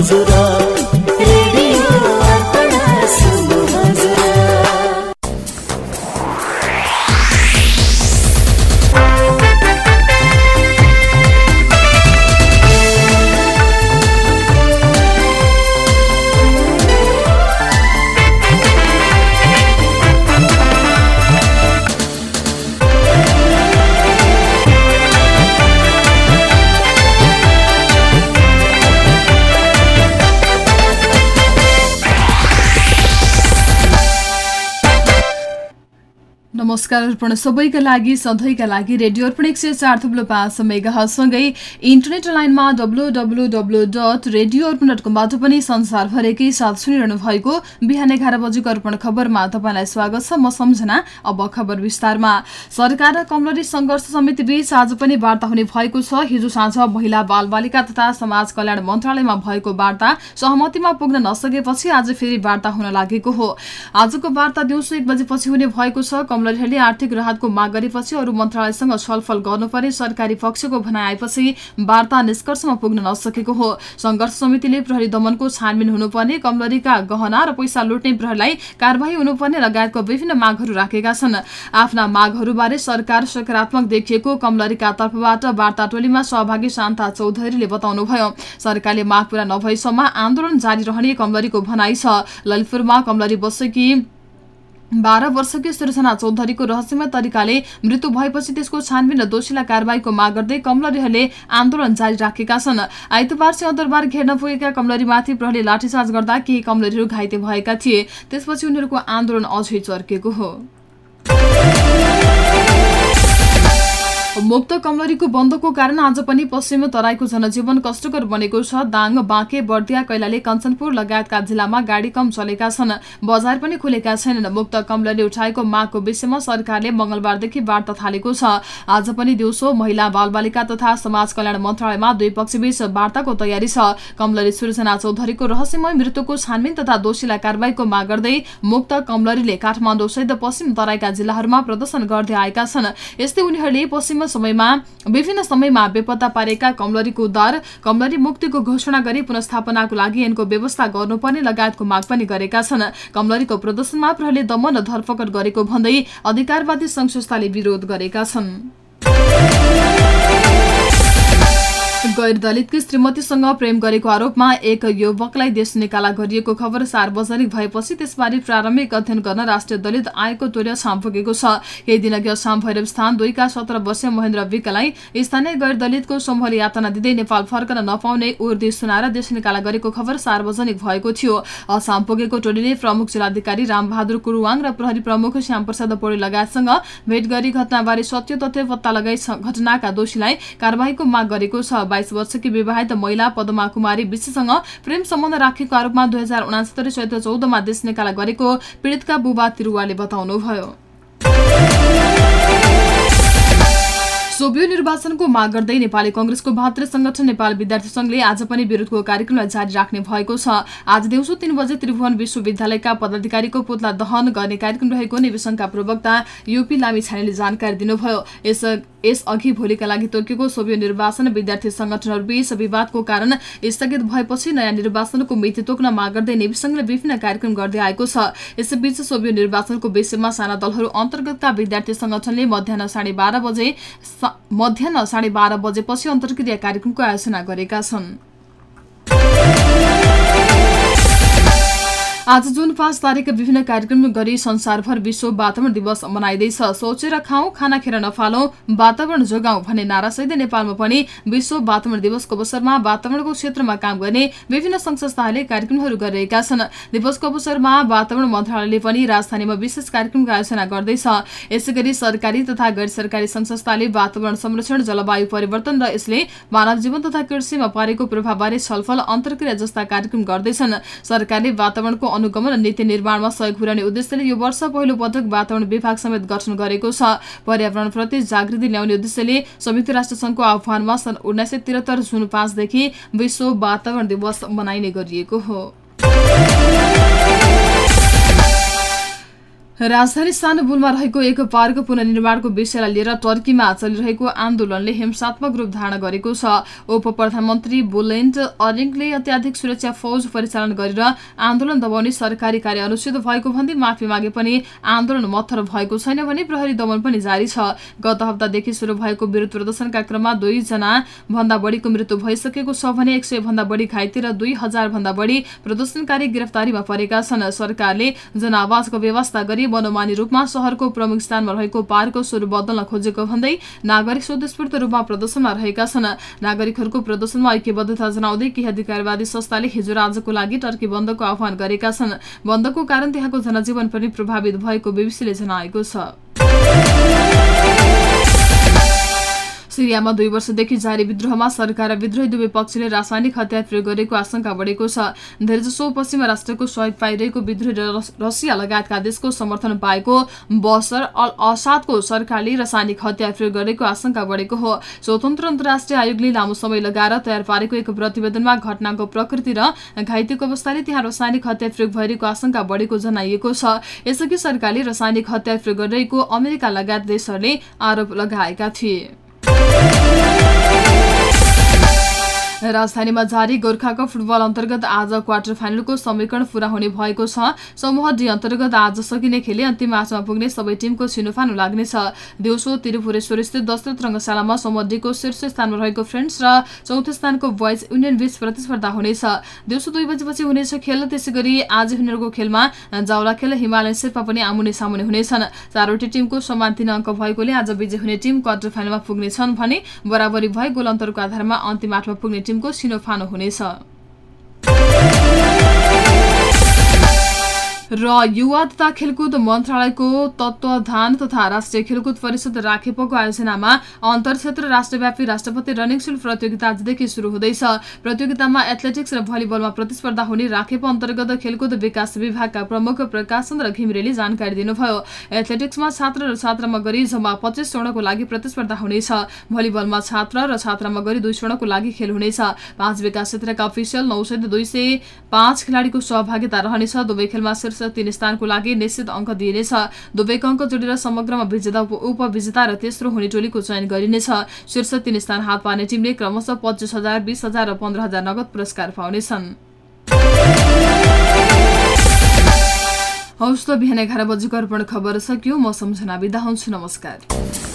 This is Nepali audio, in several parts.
हजुर नमस्कार अर्पण सबैका लागि सधैँका लागि रेडियो अर्पण एक सय चार थुप्रो पाँच मेगासँगै इन्टरनेट लाइनमा W W W dot radio Arpan dot कमबाट पनि संसारभरिकै साथ सुनिरहनु भएको बिहान एघार बजेको अर्पण खबरमा तपाईँलाई स्वागत छ। म सम्झना अब खबर विस्तारमा। सरकार र कमलरी संघर्ष समिति बीच आज पनि वार्ता हुने भएको छ। हिजो साँझ महिला बालबालिका तथा समाज कल्याण मन्त्रालयमा भएको वार्ता सहमतिमा पुग्न नसकेपछि आज फेरि वार्ता हुन लागेको हो। आजको वार्ता दिउँसो एक बजेपछि हुने भएको छ। कमलरी सरकारले आर्थिक राहतको माग गरेपछि अरू मन्त्रालयसँग छलफल गर्नुपर्ने सरकारी पक्षको भनाइ आएपछि वार्ता निष्कर्षमा पुग्न नसकेको हो। संघर्ष समितिले प्रहरी दमनको छानबिन हुनुपर्ने कमलरीका गहना र पैसा लुट्ने प्रहरीलाई कार्यवाही हुनुपर्ने लगायतको विभिन्न मागहरू राखेका छन्। आफ्ना मागहरूबारे सरकार सकारात्मक देखिएको कमलरीका तर्फबाट वार्ता टोलीमा सहभागी शान्ता चौधरीले बताउनुभयो। सरकारले माग पूरा नभएसम्म आन्दोलन जारी रहने कमलरीको भनाइ छ। ललितपुरमा कमलरी बसेकी बाह्र वर्षकी सृजना चौधरीको रहस्यमय तरिकाले मृत्यु भएपछि त्यसको छानबिन र दोषीलाई कारवाहीको माग गर्दै कमलरीहरूले आन्दोलन जारी राखेका छन्। आइतबार सिंहदरबार घेर्न पुगेका कमलरीमाथि प्रहरीले लाठीचार्ज गर्दा केही कमलरीहरू घाइते भएका थिए। त्यसपछि उनीहरूको आन्दोलन अझै चर्केको हो। मुक्त कमलरीको बन्दको कारण आज पनि पश्चिम तराईको जनजीवन कष्टकर बनेको छ। दाङ बाँके बर्दिया कैलाली कञ्चनपुर लगायतका जिल्लामा गाडी कम चलेका छन्। बजार पनि खुलेका छैनन्। मुक्त कमलरी उठाएको मागको विषयमा सरकारले मंगलबारदेखि वार्ता थालेको छ। आज पनि दिउँसो महिला बालबालिका तथा समाज कल्याण मन्त्रालयमा दुई पक्षबीच वार्ताको तयारी छ। कमलरी सृजना चौधरीको रहस्यमय मृत्युको छानबिन तथा दोषीलाई कारवाहीको माग गर्दै मुक्त कमलरीले काठमाडौँसहित पश्चिम तराईका जिल्लाहरूमा प्रदर्शन गर्दै आएका छन्। यस्तै उनीहरूले पश्चिम समयमा विभिन्न समयमा बेपत्ता पारेका कमलरीको उद्धार कमलरी मुक्तिको घोषणा गरी पुनस्थापनाको लागि यिनको व्यवस्था गर्नुपर्ने लगायतको माग पनि गरेका छन्। कमलरीको प्रदर्शनमा प्रहरीले दमन धरपकड गरेको भन्दै अधिकारवादी संस्थाले विरोध गरेका छन्। गैर दलितकी श्रीमतीसँग प्रेम गरेको आरोपमा एक युवकलाई देश निकाला गरिएको खबर सार्वजनिक भएपछि त्यसबारे प्रारम्भिक अध्ययन गर्न राष्ट्रिय दलित आयोगको टोली असाम पुगेको छ। केही दिन अघि असाम भैरव स्थान दुईका सत्र वर्षीय महेन्द्र विकलाई स्थानीय गैर दलितको समूहले यातना दिँदै नेपाल फर्कन नपाउने उर्दी सुनाएर देश निकाला गरेको खबर सार्वजनिक भएको थियो। असाम पुगेको टोलीले प्रमुख जिल्लाधिकारी रामबहादुर कुरुवाङ र प्रहरी प्रमुख श्यामप्रसाद पौडेल लगायतसँग भेट गरी घटनाबारे सत्य तथ्य पत्ता लगाई घटनाका दोषीलाई कार्यवाहीको माग गरेको छ। बाइस वर्षकी विवाहित महिला पदमा कुमारी विश्वसँग प्रेम सम्बन्ध राखेको आरोपमा दुई हजार उनासत्तरी चैत्र चौधमा देश निकाला गरेको पीड़ितका बुबा तिरुवाले बताउनुभयो। सोभियो निर्वाचनको माग गर्दै नेपाली कंग्रेसको भातृ संगठन नेपाल विद्यार्थी संघले आज पनि विरोधको कार्यक्रमलाई जारी राख्ने भएको छ। आज दिउँसो तीन बजे त्रिभुवन विश्वविद्यालयका पदाधिकारीको पुतला दहन गर्ने कार्यक्रम रहेको निवेशनका प्रवक्ता युपी लामी छानेले जानकारी दिनुभयो। यस अघि भोलिका लागि तोकिएको सोभियो निर्वाचन विद्यार्थी संगठनहरूबीच विवादको कारण स्थगित भएपछि नयाँ निर्वाचनको मिति तोक्न माग गर्दै निवेशनले विभिन्न कार्यक्रम गर्दै आएको छ। यसैबीच सोभियो निर्वाचनको विषयमा साना दलहरू अन्तर्गतका विद्यार्थी संगठनले मध्याह साढे बाह्र बजे मध्याह साढे बाह्र बजेपछि अन्तर्क्रिया कार्यक्रमको आयोजना गरेका छन् आज जुन पाँच तारिक विभिन्न कार्यक्रम गरी संसारभर विश्व वातावरण दिवस मनाइँदैछ सोचेर खाउँ खाना खेर नफालौँ वातावरण जोगाउँ भन्ने नारासहित नेपालमा पनि विश्व वातावरण दिवसको अवसरमा वातावरणको क्षेत्रमा काम गर्ने विभिन्न संघ संस्थाहरूले कार्यक्रमहरू गरिरहेका छन्। दिवसको अवसरमा वातावरण मन्त्रालयले पनि राजधानीमा विशेष कार्यक्रमको आयोजना गर्दैछ। यसै सरकारी तथा गैर सरकारी संस्थाले वातावरण संरक्षण जलवायु परिवर्तन र यसले मानव जीवन तथा कृषिमा पारेको प्रभावबारे छलफल अन्तर्क्रिया जस्ता कार्यक्रम गर्दैछन्। सरकारले वातावरणको अनुगमन र नीति निर्माणमा सहयोग पुर्याउने उद्देश्यले यो वर्ष पहिलो पटक वातावरण विभाग समेत गठन गरेको छ। पर्यावरणप्रति जागृति ल्याउने उद्देश्यले संयुक्त राष्ट्र संघको आह्वानमा सन् उन्नाइस सय त्रिहत्तर जुन पाँचदेखि विश्व वातावरण दिवस मनाइने गरिएको हो। राजधानी इस्तानबुलमा रहेको एक पार्क पुननिर्माणको विषयलाई लिएर टर्कीमा चलिरहेको आन्दोलनले हिंसात्मक रूप धारण गरेको छ। उप प्रधानमन्त्री बुलेन्ट अरिङले अत्याधिक सुरक्षा फौज परिचालन गरेर आन्दोलन दबाउने सरकारी कार्य अनुचित भएको भन्दै माफी मागे पनि आन्दोलन मत्थर भएको छैन भने प्रहरी दमन पनि जारी छ। गत हप्तादेखि शुरू भएको विरोध प्रदर्शनका क्रममा दुईजना भन्दा बढीको मृत्यु भइसकेको छ भने एक भन्दा बढी घाइते र दुई हजार भन्दा बढी प्रदर्शनकारी गिरफ्तारीमा परेका छन्। सरकारले जनआवाजको व्यवस्था गरी मनोमानी रूपमा शहरको प्रमुख स्थानमा रहेको पार्कको स्वरूप बदल्न खोजेको भन्दै नागरिक स्वतस्फूर्त रूपमा प्रदर्शनमा रहेका छन्। नागरिकहरूको प्रदर्शनमा ऐक्यबद्धता जनाउँदै केही अधिकारवादी संस्थाले हिजो आजको लागि टर्की बन्दको आह्वान गरेका छन्। बन्दको कारण त्यहाँको जनजीवन पनि प्रभावित भएको बीबीसीले जनाएको छ। सिरियामा दुई वर्षदेखि जारी विद्रोहमा सरकार र विद्रोही दुवै पक्षले रासायनिक हतियार प्रयोग गरेको आशंका बढेको छ। धेरैजसो पश्चिमा राष्ट्रको सहयोग पाइरहेको विद्रोही र रसिया लगायतका देशको समर्थन पाएको बसर अल असादको सरकारले रासायनिक हतियार प्रयोग गरेको आशंका बढेको हो। स्वतन्त्र अन्तर्राष्ट्रिय आयोगले लामो समय लगाएर तयार पारेको एक प्रतिवेदनमा घटनाको प्रकृति र घाइतेको अवस्थाले त्यहाँ रासायनिक हतियार प्रयोग भइरहेको आशंका बढेको जनाइएको छ। यसअघि सरकारले रासायनिक हतियार प्रयोग गरिरहेको अमेरिका लगायत देशहरूले आरोप लगाएका थिए। राजधानीमा जारी गोर्खा कप फुटबल अन्तर्गत आज क्वार्टर फाइनलको समीकरण पूरा हुने भएको छ। समूह डी अन्तर्गत आज सकिने खेले अन्तिम आठमा पुग्ने सबै टिमको छिनोफानो लाग्नेछ दिउँसो त्रिपुरेश्वर स्थित दशरथ रङ्गशालामा समूह डीको शीर्ष स्थानमा रहेको फ्रेन्ड्स र चौथो स्थानको बोइज युनियन बीच प्रतिस्पर्धा हुनेछ। दिउँसो दुई बजेपछि हुनेछ खेल त्यसै गरी आज हुनेहरूको खेलमा जाउला खेल हिमालयन शेर्पा पनि आमुने सामुने हुनेछन्। चारवटै टिमको समान तीन अङ्क भएकोले आज विजय हुने टिम क्वार्टर फाइनलमा पुग्नेछन् भने बराबरी भए गोल अन्तरको आधारमा अन्तिम आठमा पुग्ने टिमको सिनोफानो हुनेछ। र युवा तथा खेलकुद मन्त्रालयको तत्वाधान तथा राष्ट्रिय खेलकुद परिषद राखेपको आयोजनामा अन्तर क्षेत्र राष्ट्रव्यापी राष्ट्रपति रनिङ सुल प्रतियोगिता आजदेखि शुरू हुँदैछ। प्रतियोगितामा एथलेटिक्स र भलिबलमा प्रतिस्पर्धा हुने राखेप अन्तर्गत खेलकुद विकास विभागका प्रमुख प्रकाशन र घिमिरेले जानकारी दिनुभयो। एथलेटिक्समा छात्र र छात्रामा गरी जम्मा पच्चिस स्वर्णको लागि प्रतिस्पर्धा हुनेछ। भलिबलमा छात्र र छात्रामा गरी दुई स्वर्णको लागि खेल हुनेछ। पाँच विकास क्षेत्रका अफिसियल नौ सय दुई सय पाँच खेलाडीको सहभागिता रहनेछ। दुवै खेलमा शीर्ष तीन स्थानको लागि निश्चित अङ्क दिइनेछ। दुवैको अङ्क जोडेर समग्रमा विजेता उपविजेता र तेस्रो हुने टोलीको चयन गरिनेछ। शीर्ष तीन स्थान हात पार्ने टिमले क्रमशः पच्चिस हजार बिस हजार र पन्ध्र हजार नगद पुरस्कार पाउनेछन्। हौस् त बिहान एघार बजेको अर्पण खबर सक्यो। म सम्झना बिदा हुन्छु। नमस्कार।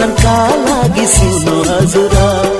भजनका लागि सुन्नु हजुर।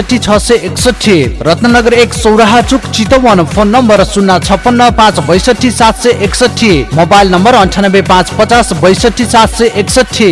छ सय एकसठी रत्नगर एक सौराहा चुक चितवन फोन नम्बर शून्य छपन्न पाँच बैसठी सात सय एकसठी मोबाइल नम्बर अन्ठानब्बे पाँच पचास बैसठी सात सय एकसठी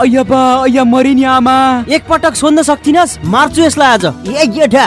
अय्या बा अय्या मरिनी आमा? एकपटक सोध्न सक्थिनस मार्छु यसलाई आज। ए गेठा।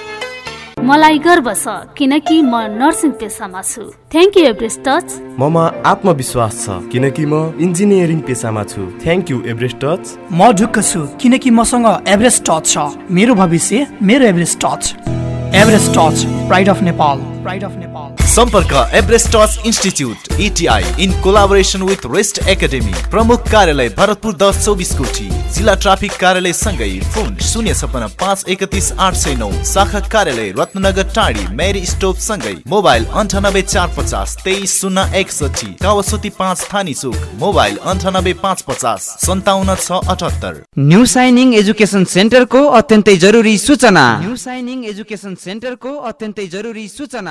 मलाई गर्व छ किनकि म नर्सिङ पेसामा छु। थ्याङ्क यू एभरेस्ट टच ममा आत्मविश्वास छ किनकि म इन्जिनियरिङ पेसामा छु। थ्याङ्क यू एभरेस्ट टच म ढुक्क छु किनकि मसँग एभरेस्ट टच छ। मेरो भविष्य मेरो Everest touch Everest touch pride of Nepal pride of Nepal सम्पर्क Everest touch institute ETI in collaboration with rest academy प्रमुख कार्यालय भरतपुर दस चौबिस कोठी जिल्ला ट्राफिक कार्यालय सँगै फोन शून्य छपन्न पाँच एकतिस आठ सय नौ शाखा कार्यालय रत्नगर टाढी मेरी स्टोप सँगै मोबाइल अन्ठानब्बे चार पचास तेइस शून्य एकसठी कावसोती पाँच थानी चोक मोबाइल अन्ठानब्बे पाँच पचास सन्ताउन्न छ अठहत्तर न्यू साइनिङ एजुकेसन सेन्टरको अत्यन्तै जरुरी सूचना न्यू साइनिङ एजुकेसन सेन्टरको अत्यन्तै जरुरी सूचना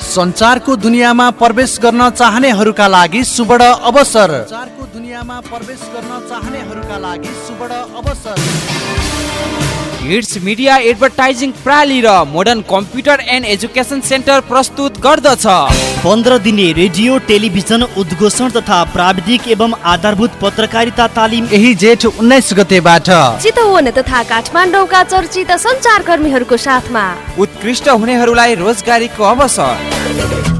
सञ्चारको दुनियाँमा प्रवेश गर्न चाहनेहरूका लागि सुवर्ण अवसर। सञ्चारको दुनियाँमा प्रवेश गर्न चाहनेहरूका लागि सुवर्ण अवसर। हिट्स मिडिया एडभर्टाइजिङ प्राली र modern computer and education center प्रस्तुत गर्दछ। पन्ध्र दिने रेडियो टेलिभिजन उद्घोषण तथा प्राविधिक एवं आधारभूत पत्रकारिता तालिम यही जेठ उन्नाइस गतेबाट। चितवन तथा काठमाडौँका चर्चित सञ्चारकर्मीहरूको साथमा। उत्कृष्ट हुनेहरूलाई रोजगारीको अवसर।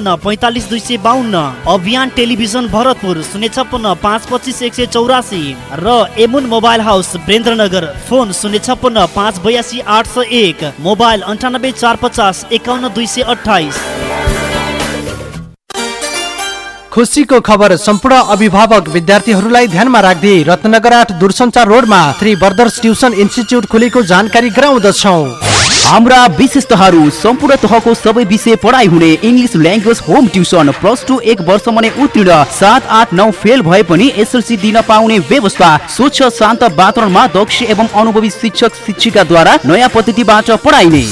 पैँतालिस दुई सय बाहन्न अभियान टेलिभिजन भरतपुर शून्य छप्पन्न पाँच पच्चिस एक सय चौरासी। र एमुन मोबाइल हाउस बेन्द्रनगर फोन शून्य छप्पन्न पाँच बयासी आठ सय एक। मोबाइल अन्ठानब्बे चार पचास एकाउन्न दुई सय अठाइस खुसीको खबर सम्पूर्ण अभिभावक विद्यार्थीहरूलाई ध्यानमा राख्दै रत्नगर आठ दूरसञ्चार रोडमा थ्री ब्रदर्स ट्युसन इन्स्टिच्युट खुलेको जानकारी गराउँदछौ। हाम्रा विशेषताहरू सम्पूर्ण तहको सबै विषय पढाइ हुने English language home tuition plus two एक वर्षमा नै उत्तीर्ण सात आठ नौ फेल भए पनि एसएलसी दिन पाउने व्यवस्था स्वच्छ शान्त वातावरणमा दक्ष एवं अनुभवी शिक्षक शिक्षिकाद्वारा नयाँ पद्धतिबाट पढाइने।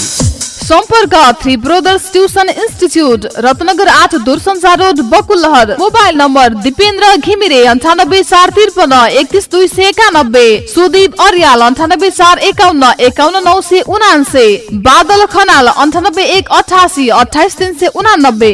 सम्पर्क three brothers tuition institute Ratnanagar आठ दूरसञ्चार road Bakulahar mobile number Dipendra Ghimire अन्ठानब्बे चार त्रिपन्न एकतिस दुई सय एकानब्बे सुदीप अर्याल अन्ठानब्बे चार एकाउन्न एकाउन्न नौ सय उनान्से बादल खनाल अन्ठानब्बे एक अठासी अठाइस तिन सय उनानब्बे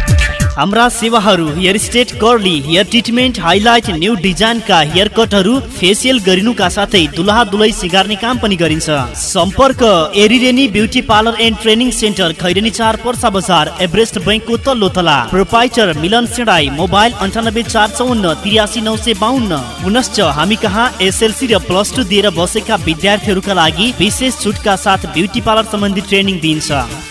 हाम्रा सेवाहरू hair straight curly hair treatment highlight new डिजाइनका hair कटहरू फेसियल गरिनुका साथै दुलहा दुलै सिगार्ने काम पनि गरिन्छ। सम्पर्क एरिरेनी beauty parlour and training center Khairani चार पर्सा बजार एभरेस्ट बैङ्कको तल्लो तला प्रोपाइटर मिलन सेडाई मोबाइल अन्ठानब्बे चार चौन्न त्रियासी नौ सय बाहन्न पुनश्च हामी कहाँ एसएलसी र प्लस टू दिएर बसेका विद्यार्थीहरूका लागि विशेष छुटका साथ ब्युटी पार्लर सम्बन्धी ट्रेनिङ दिइन्छ।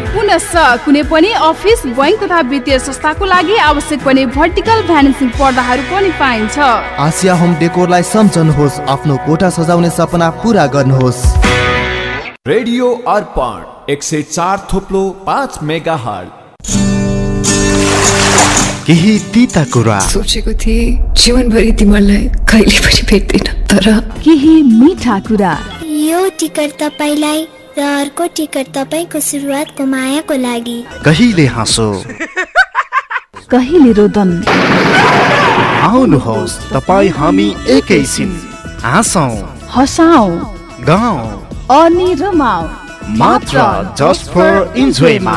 पुनश्च कुनै पनि अफिस बैङ्क तथा वित्तीय संस्थाको लागि आवश्यक पर्ने भर्टिकल भ्यानिसिङ पर्दाहरू पनि पाइन्छ। आसिया होम डेकोरलाई सम्झनुहोस् आफ्नो कोठा सजाउने सपना पुरा गर्नुहोस्। रेडियो अर्पण एक सय चार थोप्लो पाँच मेगा केही तिता कुरा। सोचेको थिएँ जीवनभरि तिमीलाई कहिले पनि भेट्दिन तर केही मिठा कुरा। यो टिकट तपाईँलाई र अर्को टिकट तपाईँको सुरुवातको मायाको लागि। कहिले हाँसो? कहिले रोदन? आउनुहोस् तपाईँ हामी एकैछिन हाँसौँ। हसाउ। गाउँ। अनि रमाउ। मात्र जस्ट फर इन्जोयमा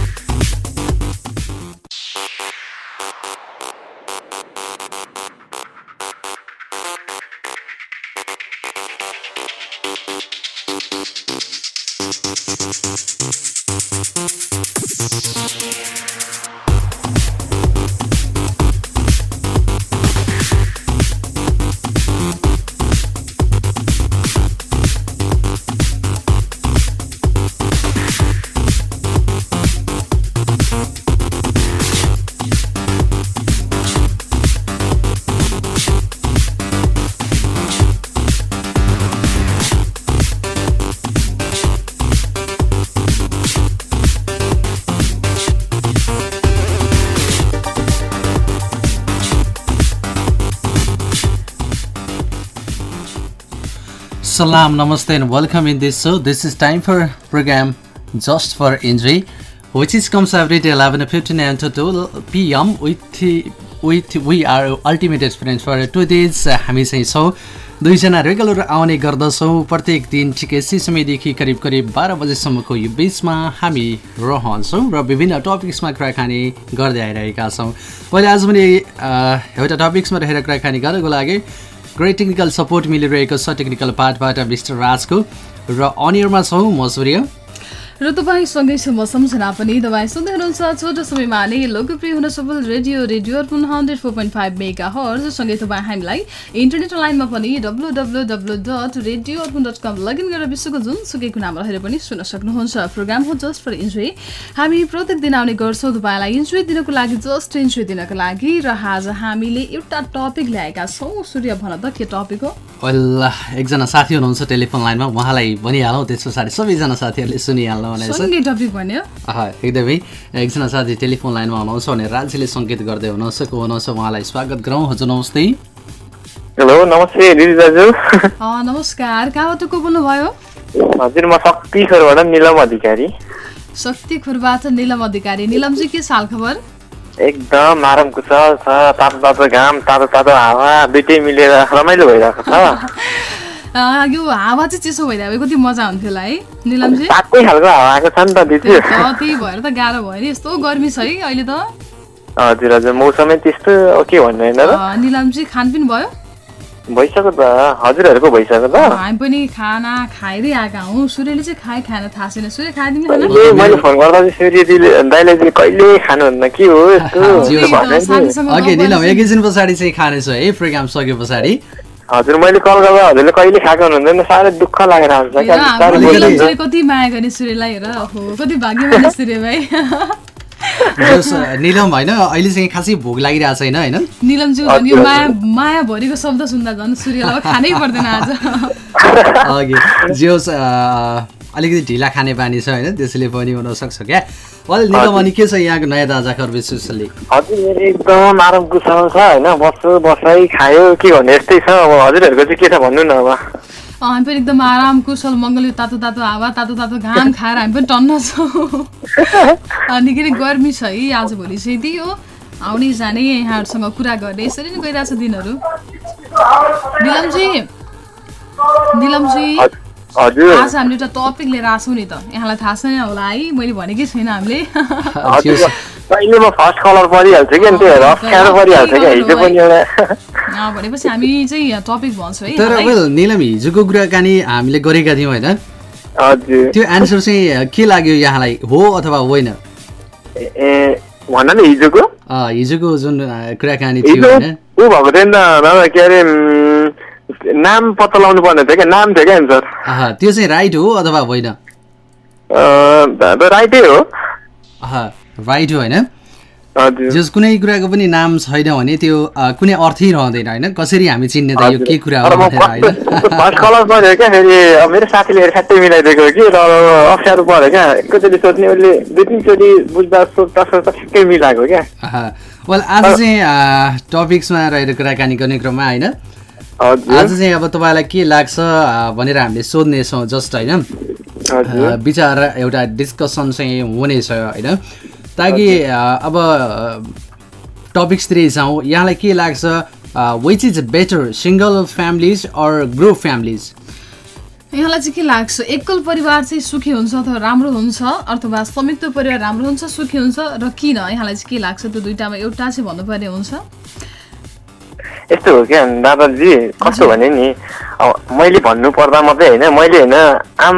सलाम नमस्ते and welcome in this show this is time for programme just for injury which is comes of day eleven fifteen and to two PM with with we are ultimate experience for two days हामी चाहिँ छौँ दुईजना रेगुलर आउने गर्दछौँ। प्रत्येक दिन ठिकै सी समयदेखि करिब करिब बाह्र बजीसम्मको यो बिचमा हामी रहन्छौँ र विभिन्न टपिक्समा कुराकानी गर्दै आइरहेका छौँ। पहिले आज पनि एउटा टपिक्समा रहेर कुराकानी गर्नको लागि ग्रेट टेक्निकल सपोर्ट मिलिरहेको छ टेक्निकल पार्टबाट मिस्टर राजको र अनियरमा छौँ म सूर्य। र तपाईँसँगै छु म सम्झना पनि तपाईँ सुन्दै हुनुहुन्छ छोटो समयमा नै लोकप्रिय हुन सफल radio radio Arpan hundred four point five mega हर्जसँगै तपाईँ हामीलाई इन्टरनेट लाइनमा पनि W W W dot radio Arpan dot com log in गरेर विश्वको जुनसुकै कुनामा रहेर पनि सुन्न सक्नुहुन्छ। प्रोग्राम हो जस्ट फर इन्जोय। हामी प्रत्येक दिन आउने गर्छौँ तपाईँलाई इन्जोय दिनको लागि जस्ट इन्जोय दिनको लागि। र आज हामीले एउटा टपिक ल्याएका छौँ। सूर्य भन त के टपिक हो? एकजना साथी हुनुहुन्छ टेलिफोन लाइनमा। उहाँलाई भनिहालौँ त्यस पछाडि सबैजना साथीहरूले सुनिहाल्नु एकदमै। एकजना साथी टेलिफोन लाइनमा हुनुहुन्छ भने राज्यले सङ्केत गर्दै हुनुहुन्छ को हुनुहुन्छ उहाँलाई स्वागत गरौँ। हजुर नमस्ते। हेलो नमस्ते दिदी दाजु। नमस्कार। कहाँबाट को बोल्नुभयो हजुर म शक्तिखोरबाट निलम अधिकारी। शक्तिखोरबाट निलम अधिकारी। निलमजी के साल खबर? एकदम आराम कुशल छ तातो तातो घाम तातो तातो हावा दुइटै मिलेर रमाइलो भइरहेको छ। यो हावा चाहिँ चिसो भइरहेको कति मजा हुन्थ्यो होला है निलमजी? त्यही भएर त गाह्रो भयो नि यस्तो गर्मी छ है अहिले त। हजुर हजुर मौसमै त्यस्तो के भन्नु निलमजी खानपिन भयो? भइसक्यो त हजुरहरूको भइसक्यो त। हामी पनि खाना खाइदिई आएका हौ सूर्यले चाहिँ खाए खान थाहा छैन। सूर्य खाइदिनु मैले फोन गर्दा चाहिँ सूर्य दिदीले दाइले चाहिँ कहिले खानुहुन्न के हो यस्तो? एकैछिन पछाडि चाहिँ खानेछ है प्रोग्राम सके पछाडि। हजुर मैले कल गर्दा हजुरले कहिले खाएको हुनुहुँदैन साह्रै दुःख लागेर आउँछ कति माया गर्ने सूर्यलाई हेर हो कति भाग्यमानी सूर्य भाइ। निलम होइन अहिले चाहिँ खासै भोक लागिरहेको छैन होइन? निलमज्यू यो माया माया भरिको शब्द सुन्दा झन् सूर्यलाई खानै पर्दैन आज। जे होस् अलिकति ढिला खाने बानी छ होइन त्यसले पनि हुनसक्छ क्या? well निलम अनि के छ यहाँको नयाँ ताजा खबर विशेषले हजुर मेरो एकदम आराम छ होइन बस्छु बसाइ खायो के भन्ने यस्तै छ अब हजुरहरूको चाहिँ के छ भन्नु न अब। हामी पनि एकदम आराम कुशल मङ्गल तातो तातो हावा तातो तातो घाम खाएर हामी पनि टन्न छौँ। निकै नै गर्मी छ है आजभोलि चाहिँ त्यही हो। आउने जाने यहाँहरूसँग कुरा गर्ने यसरी नै गइरहेछ दिनहरू। निलमजी निलमजी। आज हामीले एउटा टपिक लिएर आएको छौँ नि त। यहाँलाई थाहा छैन होला है मैले भनेकै छैन हामीले। भनेपछि हामी चाहिँ टपिक भन्छौँ है तर निलम हिजोको कुराकानी हामीले गरेका थियौँ होइन? त्यो एन्सर चाहिँ के लाग्यो यहाँलाई? हो अथवा होइन? हिजोको। हिजोको जुन कुराकानी थियो होइन? नाम पत्ता लगाउनु पर्ने थियो क्या? नाम थियो क्या एन्सर त्यो चाहिँ राइट हो अथवा होइन? राइटै हो। राइट हो होइन? जस कुनै कुराको पनि नाम छैन भने त्यो कुनै अर्थै रहँदैन होइन? कसरी हामी चिन्ने त यो के कुरा हो मेरो साथीले ठ्याक्कै मिलाइदिएको हो कि? र अप्ठ्यारो पऱ्यो क्या? एकैचोटि सोध्ने उसले दुई तिनचोटि बुझ्दा सोध्दा सोध्दा ठ्याक्कै मिलाएको क्या? वेल आज चाहिँ टपिक्समा रहेर कुराकानी गर्ने क्रममा होइन? आज चाहिँ अब तपाईँलाई के लाग्छ भनेर हामीले सोध्नेछौँ जस्ट होइन? विचार एउटा डिस्कसन चाहिँ हुनेछ होइन? ताकि अब टपिक्सतिर जाउँ। यहाँलाई के लाग्छ which is better single families or group families यहाँलाई चाहिँ के लाग्छ एकल परिवार चाहिँ सुखी हुन्छ अथवा राम्रो हुन्छ अथवा संयुक्त परिवार राम्रो हुन्छ सुखी हुन्छ र किन? यहाँलाई चाहिँ के लाग्छ त्यो दुइटामा एउटा चाहिँ भन्नुपर्ने हुन्छ। यस्तो हो क्या? दादाजी कस्तो भने नि अब मैले भन्नु पर्दा मात्रै होइन मैले होइन आम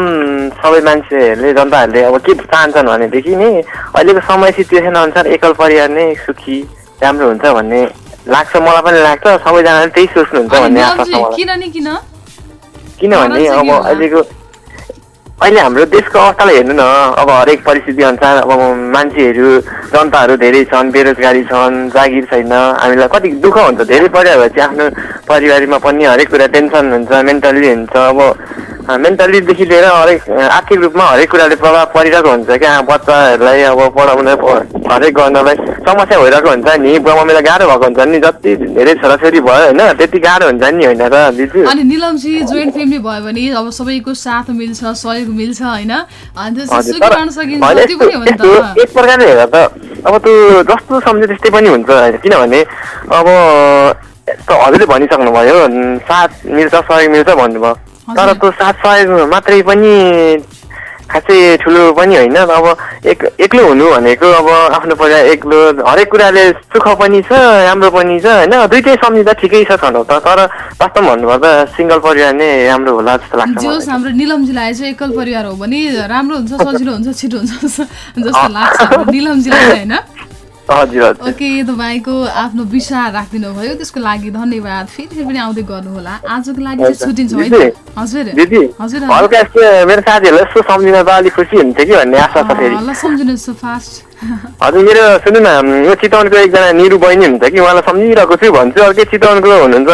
सबै मान्छेहरूले जनताहरूले अब के चाहन्छन् भनेदेखि नि अहिलेको समय सिचुएसन अनुसार एकल परिवार नै सुखी राम्रो हुन्छ भन्ने लाग्छ मलाई पनि लाग्छ सबैजनाले त्यही सोच्नुहुन्छ भन्ने आशा छ किनभने अब? अहिलेको अहिले हाम्रो देशको अवस्थालाई हेर्नु न अब हरेक परिस्थिति अनुसार अब मान्छेहरू जनताहरू धेरै छन् बेरोजगारी छन् जागिर छैन। हामीलाई कति दुःख हुन्छ। धेरै परिवार चाहिँ आफ्नो परिवारमा पनि हरेक कुरा टेन्सन हुन्छ मेन्टल्ली हुन्छ। अब मेन्टल्लीदेखि लिएर हरेक आर्थिक रूपमा हरेक कुराले प्रभाव परिरहेको हुन्छ क्या। बच्चाहरूलाई अब पढाउन हरेक गर्नलाई समस्या भइरहेको हुन्छ नि। मम्मीलाई गाह्रो भएको हुन्छ नि। जति धेरै छोराछोरी भयो होइन त्यति गाह्रो हुन्छ नि होइन र दिदी। अनि निलमजी जोइन्ट फ्यामिली भयो भने अब सबैको साथ मिल्छ सहयोग मिल्छ होइन। एक प्रकारले हेर्दा त अब त्यो जस्तो सम्झ्यो त्यस्तै पनि हुन्छ किनभने अब हजुरले भनिसक्नुभयो साथ मिल्छ सहयोग मिल्छ भन्नुभयो। तर त्यो साथ सहयोग मात्रै पनि खासै ठुलो पनि होइन अब एक एक्लो हुनु भनेको अब आफ्नो परिवार एक्लो हरेक कुराले सुख पनि छ राम्रो पनि छ होइन दुइटै सम्झिँदा ठिकै छ छनौ त तर वास्तवमा भन्नुपर्दा सिङ्गल परिवार नै राम्रो होला जस्तो लाग्छ जे मलाई होस् हाम्रो निलमजीलाई चाहिँ एकल परिवार हो भने राम्रो हुन्छ सजिलो हुन्छ छिटो हुन्छ जस्तो लाग्छ निलमजीलाई होइन ओके तपाईँको आफ्नो विचार राखिदिनु भयो त्यसको लागि धन्यवाद। फेरि फेरि पनि आउँदै गर्नुहोला। आजको लागि चाहिँ छुट्टिन्छौँ है? हजुर। हजुर हल्का मेरो साथीहरूलाई यस्तो सम्झिँदा त अलिक खुसी हुन्थ्यो कि भन्ने आशा छ फेरि। ल सम्झिनुहोस् फास्ट हजुर मेरो सुन्नु न यो चितवनको एकजना निरु बहिनी हुनुहुन्छ कि? उहाँलाई सम्झिरहेको छु भन्छु। अर्कै चितवनको हुनुहुन्छ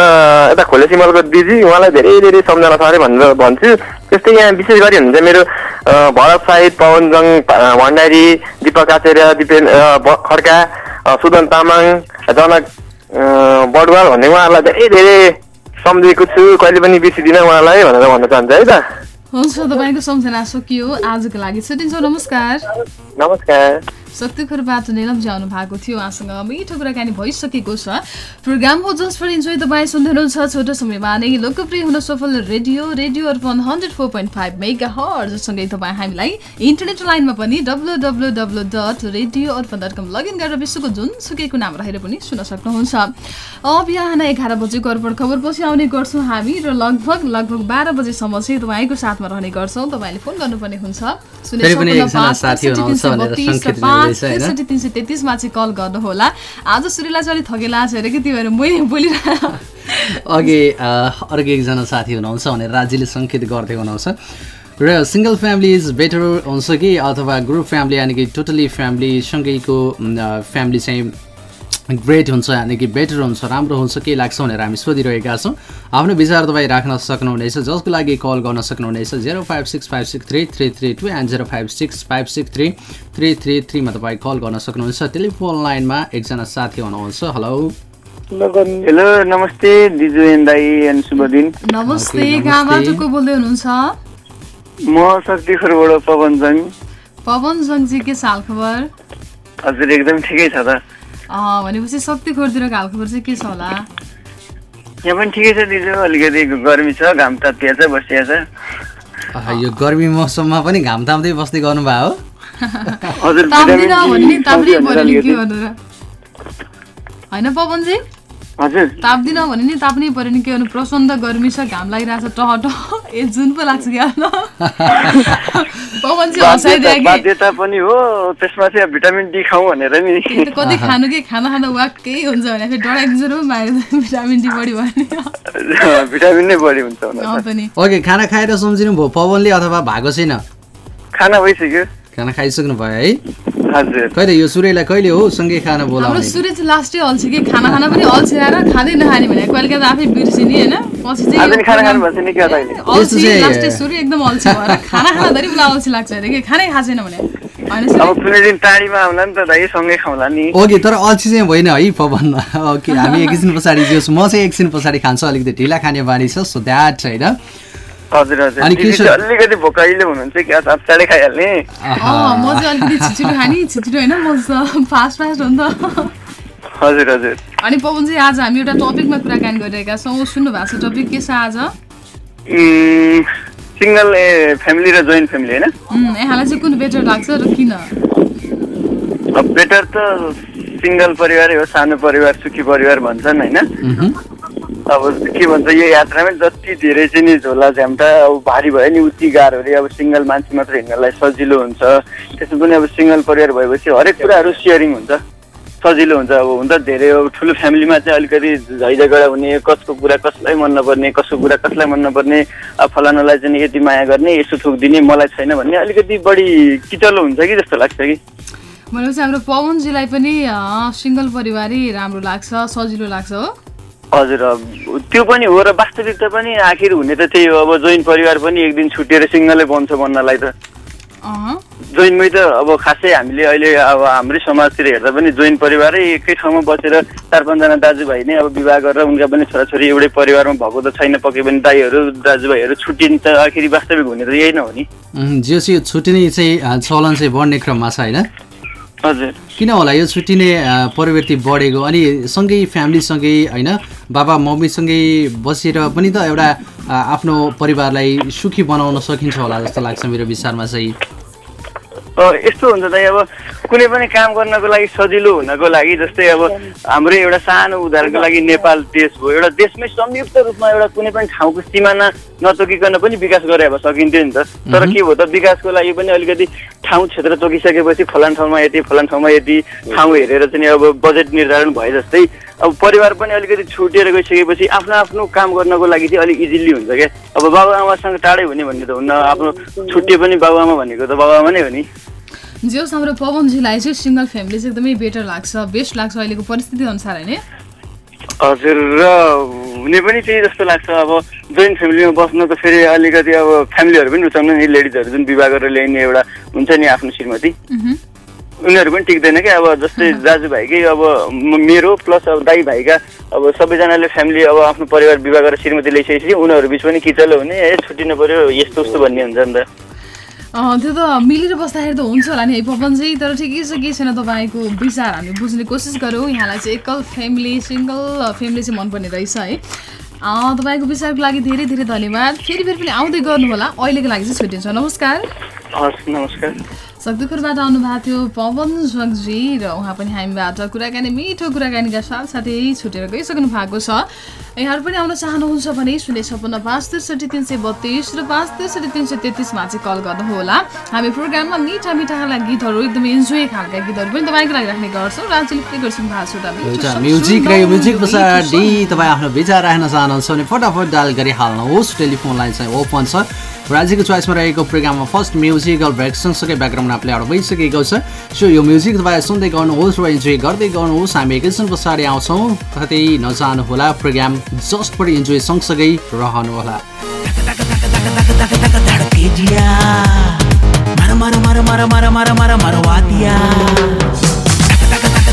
यता खोले सिमलको दिदी उहाँलाई धेरै धेरै सम्झना छ अरे भनेर भन्छु। त्यस्तै यहाँ विशेष गरी हुनुहुन्छ मेरो भरत साहिद पवनजङ भण्डारी दिपक आचार्य दिपेन खड्का सुदन तामाङ जनक बडुवाल भन्ने उहाँहरूलाई धेरै धेरै सम्झेको छु। कहिले पनि बिर्सिदिनँ उहाँलाई भनेर भन्न चाहन्छु है त? हुन्छ तपाईँको सम्झना सकियो आजको लागि। छुट्टिन्छौँ नमस्कार। नमस्कार। शक्तिखरबाट निलमजी आउनु भएको थियो उहाँसँग मिठो कुराकानी भइसकेको छ। प्रोग्राम हो जस्ट फर इन्जोय तपाईँ सुन्दै हुनुहुन्छ। छोटो समयमा नै लोकप्रिय हुन सफल radio radio Arpan hundred four point five mega हर्जसँगै तपाईँ हामीलाई इन्टरनेट लाइनमा पनि W W W dot radio Arpan dot com log in गरेर विश्वको जुनसुकैको नाम रहेर पनि सुन्न सक्नुहुन्छ। अब बिहान एघार बजेको अर्पण खबर पछि आउने गर्छौँ हामी र लगभग लगभग बाह्र बजेसम्म चाहिँ तपाईँको साथमा रहने गर्छौँ। तपाईँले फोन गर्नुपर्ने हुन्छ। पाँच, त्रिसठी, तिन सय तेत्तिसमा चाहिँ कल गर्नुहोला। आज सुरीलाई चाहिँ अलिक थकेला छ अरे कि त्यो भएर मै बोलिरह अघि अर्को एकजना साथी हुनुहुन्छ भनेर राज्यले सङ्केत गर्दै हुनुहुन्छ। र सिङ्गल फ्यामिली इज बेटर हुन्छ कि? अथवा ग्रुप फ्यामिली यानि कि टोटली फ्यामिली सँगैको फ्यामिली चाहिँ ग्रेट हुन्छ यानि कि बेटर हुन्छ राम्रो हुन्छ के लाग्छ भनेर हामी सोधिरहेका छौँ। आफ्नो विचार तपाईँ राख्न सक्नुहुनेछ जसको लागि कल गर्न सक्नुहुनेछ zero five six five six three three three two and zero five six five six three three three थ्रीमा तपाईँ कल गर्न सक्नुहुन्छ। टेलिफोन लाइनमा एकजना साथी हुनुहुन्छ हेलो हेलो नमस्ते दिजु एन दाई एन्ड शुभ दिन नमस्ते। कहाँबाट को बोल्दै हुनुहुन्छ? म शक्तिखरबाट के साल खबर हजुर एकदम ठिकै छ त। भनेपछि शक्ति खोरतिरको हालखबर चाहिँ के छ होला? यहाँ पनि ठिकै छ दिजु अलिकति गर्मी छ घाम तातिया छ बसिया छ। यो गर्मी मौसममा पनि घाम ताप्दै बस्दै गर्नुभयो। हो हजुर होइन पवनजी? ताप्दिन भने नि ताप्नै पऱ्यो नि के गर्नु प्रचण्ड गर्मी छ घाम लागिरहेको छ टह टह ए जुन पो लाग्छ क्या? पवन चाहिँ हँसाइदियो बाध्यता कि बाध्यता पनि हो त्यसमा चाहिँ अब भिटामिन डी खाउँ भनेर नि। कति खानु कि खाना खाँदा वाक्कै हुन्छ भने फेरि डराइदिन्छ र भिटामिन डी बढी भयो भिटामिन नै बढी हुन्छ ओके खाना खाएर सम्झिनु भयो पवनले अथवा भएको छैन? खाना भइसक्यो। खाना खाइसक्नु भयो है। हजुर। कहिले यो सुरैलाई कहिले हो? सँगै खाना बोलाउने। सूर्य चाहिँ लास्टै अल्छ कि? खाना खाना पनि अल्छिएर खाँदै नखाने भने कहिले त आफै बिर्सिने होइन। पछि चाहिँ अल्छी लास्टै सूर्य एकदम अल्छी भएर खाना खाँदा धरि मलाई अल्छी लाग्छ अरे कि? खानै खाएको छैन भने। होइन अब सूर्य कुनै दिन टाढीमा आउला नि त दाइ सँगै खाउँला नि। ओके तर अल्छी चाहिँ होइन है पवन ओके हामी एकछिन पछाडि जियोस् म चाहिँ एकछिन पछाडि खान्छु। अलिकति ढिला खाने बानी छ सो द्याट होइन। हजुर हजुर। अलिकति भोकाइलो हुनुहुन्छ चाँडै खाइहाल्ने? म चाहिँ अलिकति छिटो खाने। छिटो होइन म फास्ट फास्ट हो नि त। हजुर हजुर। अनि पवन चाहिँ आज हामी एउटा टपिकमा कुराकानी गरिरहेका छौँ। सुन्नु भएको छ टपिक के छ आज? सिङ्गल ए फ्यामिली र जोइन्ट फ्यामिली होइन? यहाँलाई चाहिँ कुन बेटर लाग्छ र किन? बेटर त सिङ्गल परिवारै हो सानो परिवार सुखी परिवार भन्छन् होइन? अब के भन्छ यो यात्रामै जति धेरै चाहिँ नि झोला झ्याम्टा अब भारी भयो नि उति गाह्रो अब सिङ्गल मान्छे मात्र हिँड्नलाई सजिलो हुन्छ। त्यसमा पनि अब सिङ्गल परिवार भएपछि हरेक कुराहरू सेयरिङ हुन्छ। सजिलो हुन्छ। अब हुन त धेरै अब ठुलो फ्यामिलीमा चाहिँ अलिकति झैझगडा हुने कसको कुरा कसलाई मन नपर्ने कसको कुरा कसलाई मन नपर्ने अब फलानालाई चाहिँ यति माया गर्ने यसो थोकिदिने मलाई छैन भन्ने अलिकति बढी किचलो हुन्छ कि जस्तो लाग्छ कि? भनेपछि हाम्रो पवनजीलाई पनि सिङ्गल परिवारै राम्रो लाग्छ सजिलो लाग्छ हो। हजुर त्यो पनि हो र वास्तविकता पनि आखिर हुने त त्यही हो। अब जोइन्ट परिवार पनि एक दिन छुटेर सिङ्गलै बन्छ भन्नलाई त। अँ जोइन्टमै त अब खासै हामीले अहिले अब हाम्रै समाजतिर हेर्दा पनि जोइन्ट परिवारै एकै ठाउँमा बसेर चार पाँचजना दाजुभाइ नै अब विवाह गरेर उनका पनि छोराछोरी एउटै परिवारमा भएको त छैन पक्कै पनि दाईहरू दाजुभाइहरू छुट्टिन्छ आखिर वास्तविक हुने त यही नै हो नि। जियोसी यो छुट्टिने चाहिँ चलन चाहिँ बढ्ने क्रममा छ होइन? हजुर। किन होला यो छुट्टिने प्रवृत्ति बढेको? अनि सँगै फ्यामिलीसँगै होइन बाबा मम्मीसँगै बसेर पनि त एउटा आफ्नो परिवारलाई सुखी बनाउन सकिन्छ होला जस्तो लाग्छ मेरो विचारमा चाहिँ। यस्तो हुन्छ त अब कुनै पनि काम गर्नको लागि सजिलो हुनको लागि जस्तै अब हाम्रो एउटा सानो उदाहरणको लागि नेपाल देश हो एउटा देशमै संयुक्त रूपमा एउटा कुनै पनि ठाउँको सिमाना नतोकिकन पनि विकास गरे भए सकिन्थ्यो नि त। तर के भयो त विकासको लागि पनि अलिकति ठाउँ क्षेत्र तोकिसकेपछि फलान ठाउँमा यति फलान ठाउँमा यति ठाउँ हेरेर चाहिँ अब बजेट निर्धारण भए जस्तै अब परिवार पनि अलिकति छुटेर गइसकेपछि आफ्नो आफ्नो काम गर्नको लागि चाहिँ अलिक इजिली हुन्छ क्या। अब बाबुआमासँग टाढै हुने भन्ने त हुन्न आफ्नो छुट्टिए पनि बाबुआमा भनेको त बाबुआमा नै हो नि। जेहोस् हाम्रो पवनजीलाई चाहिँ सिङ्गल फ्यामिली चाहिँ एकदमै बेटर लाग्छ बेस्ट लाग्छ अहिलेको परिस्थिति अनुसार होइन? हजुर र हुने पनि त्यही जस्तो लाग्छ। अब जोइन्ट फ्यामिलीमा बस्न त फेरि अलिकति अब फ्यामिलीहरू पनि रुचाउनु नि लेडिजहरू जुन विवाह गरेर ल्याइने एउटा हुन्छ नि आफ्नो श्रीमती। उनीहरू पनि टिक्दैन क्या? अब जस्तै दाजुभाइकै अब मेरो प्लस अब दाई भाइका अब सबैजनाले फ्यामिली अब आफ्नो परिवार विवाह गरेर श्रीमती ल्याइसकेपछि उनीहरू बिच पनि किचलो हुने ए छुट्टिनु पर्यो यस्तो उस्तो भन्ने हुन्छ नि त। त्यो त मिलेर बस्दाखेरि त हुन्छ होला नि है पवनजी तर ठिकै छ के छैन तपाईँको विचार हामी बुझ्ने कोसिस गरौँ यहाँलाई चाहिँ एकल फ्यामिली सिङ्गल फ्यामिली चाहिँ मनपर्ने रहेछ है। तपाईँको विचारको लागि धेरै धेरै धन्यवाद। फेरि फेरि पनि आउँदै गर्नु होला अहिलेको लागि चाहिँ छुट्टिन्छ। नमस्कार। हस् नमस्कार। शक्तिखुरबाट आउनुभएको थियो पवन जगजी र उहाँ पनि हामीबाट कुराकानी मिठो कुराकानीका साथसाथै छुटेर गइसक्नु भएको छ यहाँहरू पनि आउन चाहनुहुन्छ भने शून्य छप्पन्न पाँच त्रिसठी तिन सय बत्तिस र पाँच त्रिसठी तिन सय तेत्तिसमा चाहिँ कल गर्नुहोला हामी प्रोग्राममा मिठा मिठा खालका गीतहरू एकदमै इन्जोय खालका गीतहरू पनि तपाईँको लागि राख्ने गर्छौँ राज्यले प्ले गर्छौँ पछाडि तपाईँ आफ्नो विचार राख्न चाहनुहुन्छ भने फटाफट डायल गरिहाल्नुहोस् टेलिफोन लाइन चाहिँ ओपन छ राज्यको चोइसमा रहेको प्रोग्राममा फर्स्ट म्युजिकल ब्रेक सँगसँगै ब्याकग्राउन्डमा प्लेआउट भइसकेको छ। सो यो म्युजिक तपाईँ सुन्दै गर्नुहोस् र इन्जोय गर्दै गर्नुहोस्। हामी एकैछिन पछाडि आउँछौँ। कतै नजानुहोला प्रोग्राम जस्ट फर इन्जोय सँगसँगै रहनुहोला। जिया मर मर मर मर मर मर मर मरवा दिया धक धक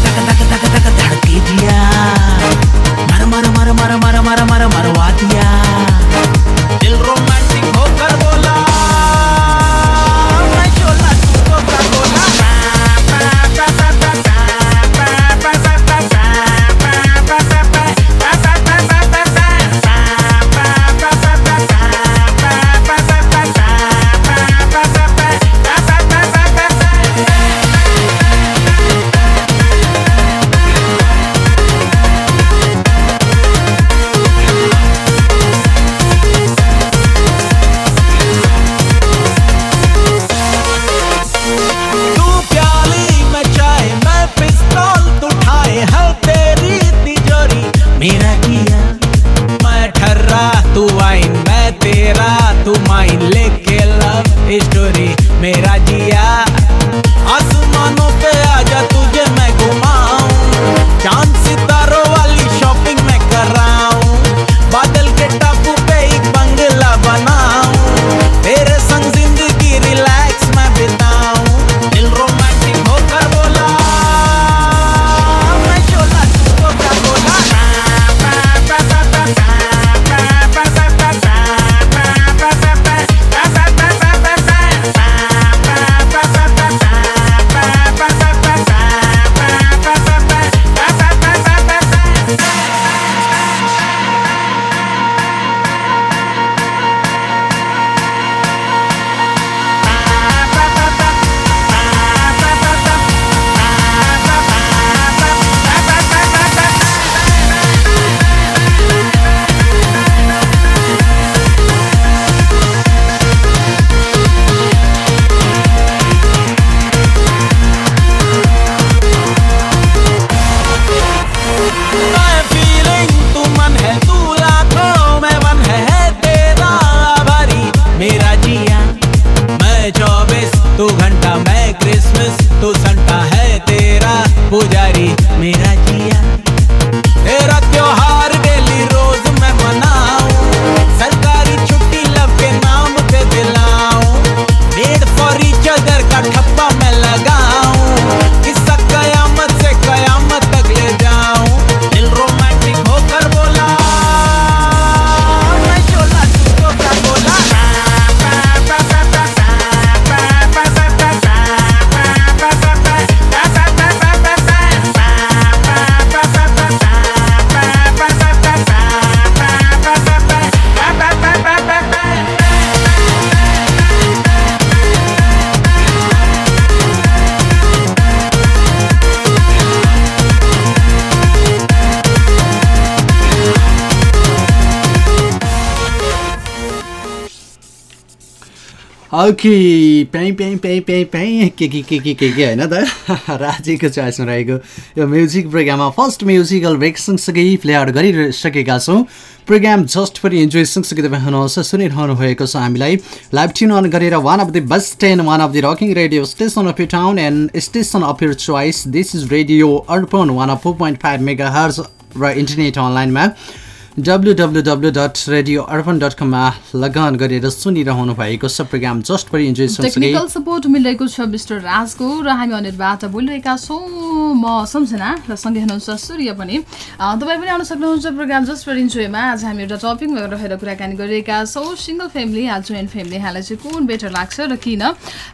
Mira ओके प्याइ प्याइ प्याइ प्याइ प्याइ के के के के के के होइन त? राजीको चोइसमा रहेको यो म्युजिक प्रोग्राममा फर्स्ट म्युजिकल ब्रेक सँगसँगै प्लेआउट गरिसकेका छौँ। प्रोग्राम जस्ट फर इन्जोय सँगसँगै तपाईँ हुनुहुन्छ सुनिरहनु भएको छ हामीलाई। लाइभ ट्युन अन गरेर one of the best and one of the rocking radio station of your town and station of your choice this is radio Arpan one of four point five mega hertz र इन्टरनेट अनलाइनमा डब्लु डब्लु लगन गरेर सुनिरहनु भएको छ programme just for enjoy technical support मिलिरहेको छ मिस्टर राजको र हामी अनिरबाट बोलिरहेका छौँ। म सम्झना र सँगै हुनुहुन्छ सूर्य पनि। तपाईँ पनि आउन सक्नुहुन्छ प्रोग्राम जस्ट फर इन्जोयमा। आज हामी एउटा टपिकमा रहेर कुराकानी गरिरहेका छौँ। सिङ्गल फ्यामिली या जोइन्ट फ्यामिली यहाँलाई चाहिँ कुन बेटर लाग्छ र किन?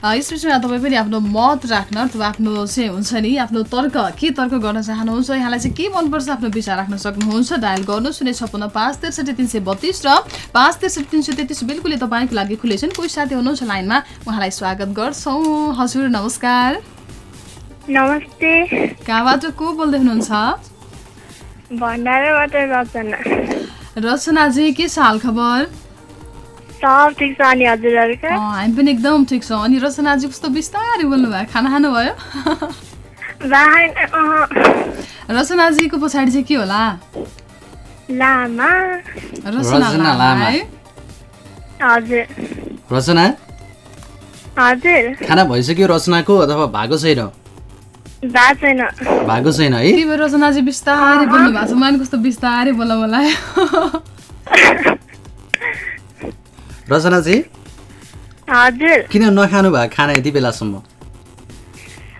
यस विषयमा तपाईँ पनि आफ्नो मत राख्न अथवा आफ्नो चाहिँ हुन्छ नि आफ्नो तर्क के तर्क गर्न चाहनुहुन्छ यहाँलाई चाहिँ के मनपर्छ आफ्नो विचार राख्न सक्नुहुन्छ डायल गर्नु शून्य छप्पन्न पाँच त्रिसठी तिन सय बत्तिस र पाँच त्रिसठी तिन सय तेत्तिस बिल्कुलै तपाईँको लागि खुले छन् कोही साथी हुनुहुन्छ लाइनमा उहाँलाई स्वागत गर्छौँ। हजुर नमस्कार। नमस्ते। कहाँबाट को बोल्दै हुनुहुन्छ? भण्डाराबाट रचना। रचनाजी के छ हाल खबर हामी पनि एकदम ठिक छौँ। अनि रचनाजी कस्तो बिस्तारै बोल्नुभयो खाना खानुभयो? रचनाजीको पछाडि चाहिँ के होला? लामा रचना रचना लामा हजुर। रचना हजुर। खाना भइसक्यो रचनाको अथवा भएको छैन? भएको छैन। है? के भयो रचनाजी बिस्तारै बोल्नु भएको छ। मैले कस्तो बिस्तारै बोल्न मलाई रचनाजी हजुर। किन नखानु भएको खाना यति बेलासम्म?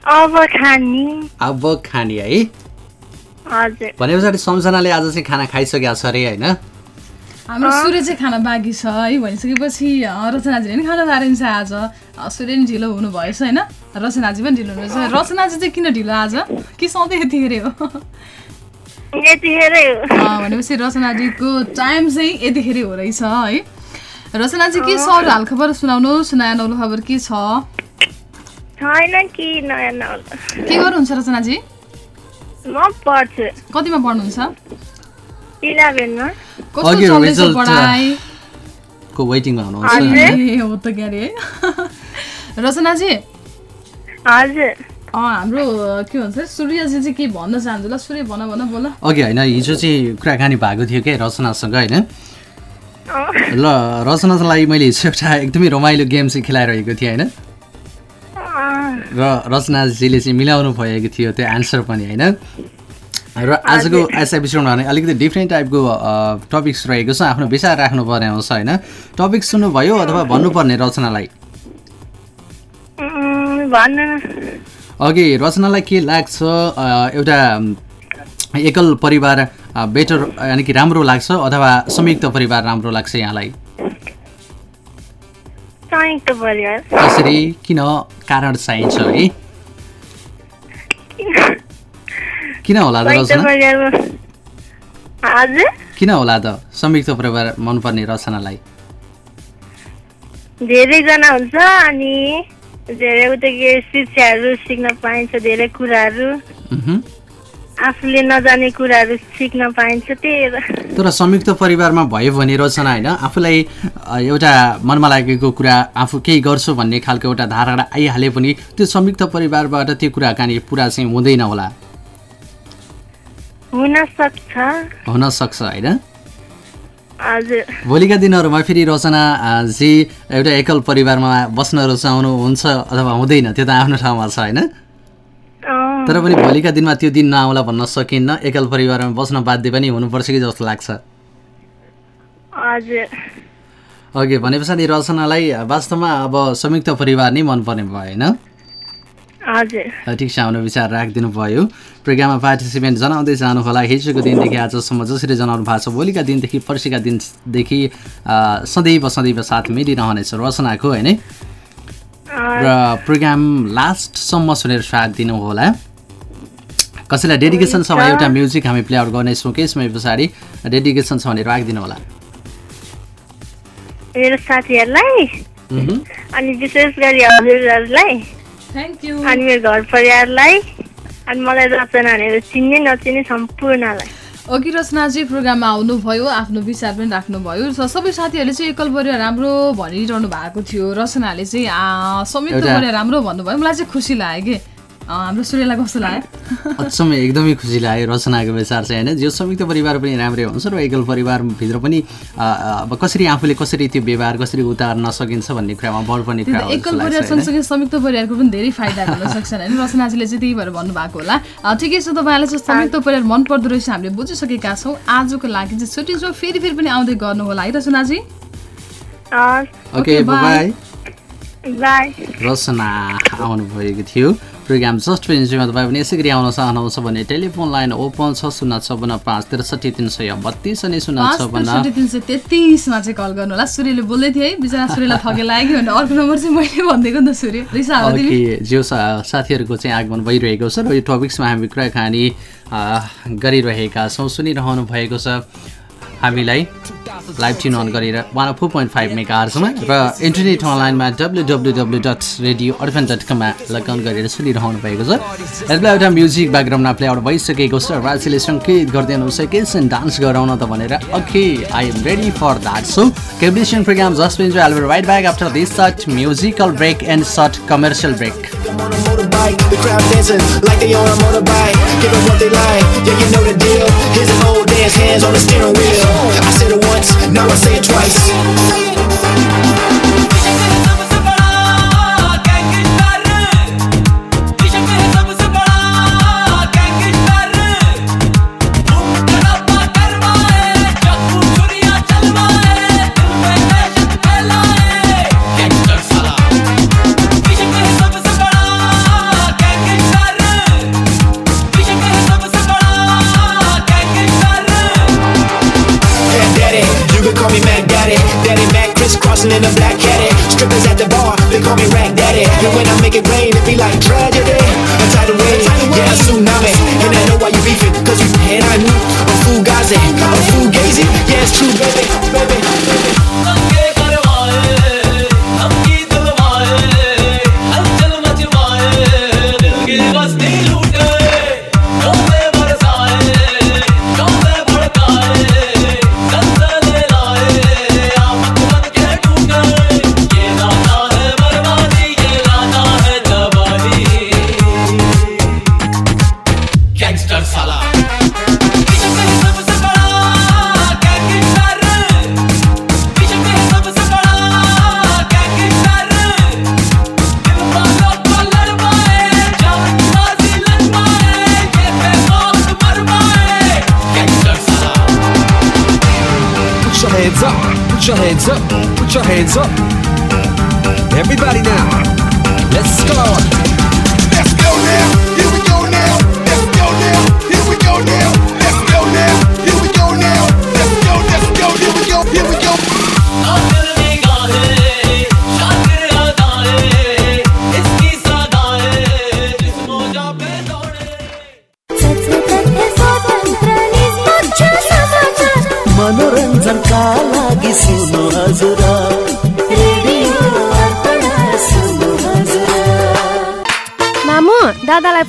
अब खानी। अब खाने है। भने पछाडि सम्झनाले आज चाहिँ खाना खाइसकेको छ अरे होइन? हाम्रो सूर्य चाहिँ खाना बाँकी छ है भनिसकेपछि रचनाजीले पनि खाना थालिन्छ आज। सूर्य पनि ढिलो हुनुभएछ होइन? रचनाजी पनि ढिलो हुनुहुन्छ रचनाजी चाहिँ किन ढिलो आज? कि सधैँ यतिखेरै हो? यतिखेरै हो। अँ, भनेपछि रचनाजीको टाइम चाहिँ यतिखेरै हो रहेछ है। रचनाजी के छ? अरू हालखबर सुनाउनुहोस्। नयाँ नौलो खबर के छ? छैन कि नयाँ नौलो। के गर्नुहुन्छ रचनाजी? म पढ्छु कतिमा पढ्नुहुन्छ? इलेभेनमा कस्तो चल्दैछ पढाइ? को वेटिङमा हुनुहुन्छ? ए, हो त क्यारे। है रचनाजी हजुर। अँ हाम्रो के भन्छ सूर्यजी चाहिँ के भन्न चाहन्छु ल सूर्य भन भन बोल। अघि होइन हिजो चाहिँ कुराकानी भएको थियो क्या रचनासँग होइन? ल रचनालाई मैले हिजो एउटा एकदमै रमाइलो गेम चाहिँ खेलाइरहेको थिएँ होइन? र रचनाजीले चाहिँ मिलाउनु भएको थियो त्यो एन्सर पनि होइन? र आजको एस एपिसोडमा भने अलिकति डिफ्रेन्ट टाइपको टपिक्स रहेको छ आफ्नो विचार राख्नुपर्ने आउँछ होइन? टपिक सुन्नुभयो अथवा भन्नुपर्ने रचनालाई? अघि रचनालाई के लाग्छ? एउटा एकल परिवार बेटर यानि कि राम्रो लाग्छ अथवा संयुक्त परिवार राम्रो लाग्छ यहाँलाई? कसरी किन कारण चाहिन्छ है? किन होला त रचना? किन होला त संयुक्त परिवार मनपर्ने रचनालाई? धेरैजना हुन्छ अनि धेरै उता के शिक्षाहरू सिक्न पाइन्छ धेरै कुराहरू। आफूले नजाने कुराहरू सिक्न पाइन्छ त्यही हो। तर संयुक्त परिवारमा भयो भने रचना होइन। आफूलाई एउटा मनमा लागेको कुरा आफू केही गर्छु भन्ने खालको एउटा धारणा आइहाले पनि त्यो संयुक्त परिवारबाट त्यो कुराकानी पुरा चाहिँ हुँदैन होला। हुन सक्छ। हुन सक्छ होइन? भोलिका दिनहरूमा फेरि रचना जी एउटा एकल परिवारमा बस्न रुचाउनुहुन्छ अथवा हुँदैन त्यो त आफ्नो ठाउँमा छ होइन? तर पनि भोलिका दिनमा त्यो दिन नआउला भन्न सकिन्न। एकल परिवारमा बस्न बाध्य पनि हुनुपर्छ कि जस्तो लाग्छ। अघि भने पछाडि रचनालाई वास्तवमा अब संयुक्त परिवार नै मनपर्ने भयो होइन? ठिक छ आफ्नो विचार राखिदिनु भयो प्रोग्राममा पार्टिसिपेन्ट जनाउँदै जानु होला हिजोको दिनदेखि आजसम्म जसरी जनाउनु भएको छ भोलिका दिनदेखि पर्सिका दिनदेखि सदैव सदैव साथ मिलिरहनेछ रचनाको होइन? र प्रोग्राम लास्टसम्म सुनेर साथ दिनु होला कसैलाई डेडिकेसन छ भने एउटा म्युजिक हामी प्ले आउट गर्नेछौँ केही समय पछाडि। डेडिकेसन छ भने राखिदिनु होला। मेरो साथीहरूलाई अनि विशेष गरी हजुरहरूलाई थ्याङ्क यू अनि मेरो घर परिवारलाई अनि मलाई रचना भनेर चिन्ने नचिन्ने सम्पूर्णलाई। अघि रचनाजी प्रोग्राममा आउनुभयो आफ्नो विचार पनि राख्नुभयो। र सबै साथीहरूले चाहिँ एकल परिवार राम्रो भनिरहनु भएको थियो। रचनाले चाहिँ संयुक्त परिवार राम्रो भन्नुभयो। मलाई चाहिँ खुसी लाग्यो कि। हाम्रो सूर्यलाई कस्तो लाग्यो? अचम्म एकदमै खुसी लाग्यो रचनाको विचार चाहिँ होइन। जो संयुक्त परिवार पनि राम्रै हुन्छ र एकल परिवारभित्र पनि अब कसरी आफूले कसरी त्यो व्यवहार कसरी उतार्न सकिन्छ भन्ने कुरामा बल पनि एकल परिवार? सँगसँगै संयुक्त परिवारको पनि धेरै फाइदाहरू हुन सक्छन् होइन। रचनाजीले चाहिँ त्यही भएर भन्नुभएको होला। ठिकै छ तपाईँलाई चाहिँ संयुक्त परिवार मन पर्दो रहेछ हामीले बुझिसकेका छौँ। आजको लागि चाहिँ छुट्टिन्छौँ फेरि फेरि पनि आउँदै गर्नु होला। है रचनाजी? ओके बाई रचना आउनुभएको थियो। प्रोग्राम जस्ट इन्जोयमा तपाईँ पनि यसै गरी आउन चाहनुहुन्छ भने टेलिफोन लाइन ओपन छ शून्य छपन्न पाँच त्रिसठी तिन सय बत्तिस अनि शून्य छपन्न तिन सय तेत्तिसमा चाहिँ कल गर्नु होला। सूर्यले बोल्दै थिएँ है। बिचरा सूर्यलाई ठगे लाग्यो भने अर्को नम्बर चाहिँ मैले भनिदिएको नि त सूर्य जिउ साथीहरूको चाहिँ आगमन भइरहेको छ र यो टपिक्समा हामी कुराकानी गरिरहेका छौँ सुनिरहनु भएको छ। हामीलाई लाइभ ट्युन अन गरेर one four point five mega आर्समा र इन्टरनेट अनलाइनमा W W W dot radio Arpan dot कममा लगन गरेर सुनिरहनु भएको छ यसलाई एउटा म्युजिक ब्याकग्राउन्डमा प्ले आउट भइसकेको छ राजीले सङ्केत गर्दै हुनुहुन्छ एकैछिन डान्स गराउन त भनेर okay I am ready for that so केबिसन programme just enjoy all right back after this short musical break and short commercial break. The crowd dancing like they on a motorbike. Them what they like, yeah, you know the deal. Here's an old dance, hands on the steering wheel. I said it once, now I say it twice. सुन्नु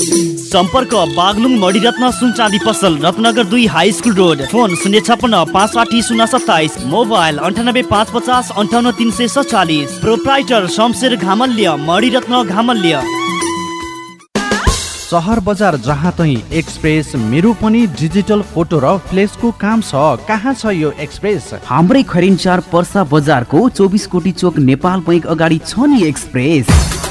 सम्पर्क बागलुङ मणिरत्न सुनचाँदी पसल रत्नगर दुई हाई स्कुल रोड। फोन शून्य छपन्न पाँच साठी शून्य सत्ताइस। मोबाइल अन्ठानब्बे पाँच पचास अन्ठाउन्न तिन सय सत्तालिस प्रोप्राइटर शमशेर घामल्य मणिरत्न घामल्य। सहर बजार जहाँ तै एक्सप्रेस मेरो पनि डिजिटल फोटो र फ्लेसको काम छ। कहाँ छ यो एक्सप्रेस? हाम्रै खरिन्चार पर्सा बजारको चौबिस कोटी चोक नेपाल बैङ्क अगाडि छ नि एक्सप्रेस।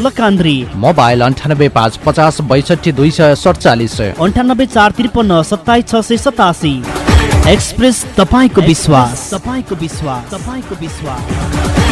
लकान्द्री। मोबाइल अन्ठानब्बे पाँच पचास बैसठी दुई सय सडचालिस। अन्ठानब्बे चार त्रिपन्न सत्ताइस छ सय सतासी। एक्सप्रेस तपाईँको विश्वास तपाईँको विश्वास। तपाईँको विश्वास।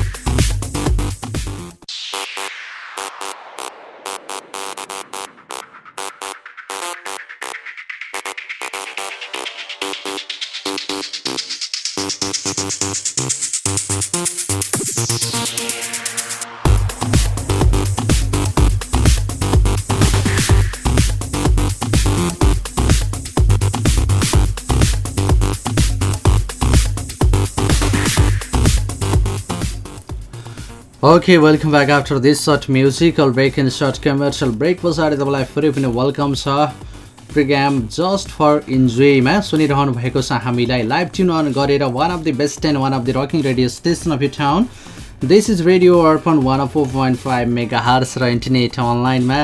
Okay, welcome back after this short musical break and short commercial break. पछाडि तपाईँलाई फेरि पनि वेलकम छ प्रोग्राम जस्ट फर इन्जोयमा सुनिरहनु भएको छ हामीलाई लाइभ ट्युन अन गरेर one of the best and one of the rocking radio station of you town this is radio Arpan one of four point five mega hertz र इन्टरनेट अनलाइनमा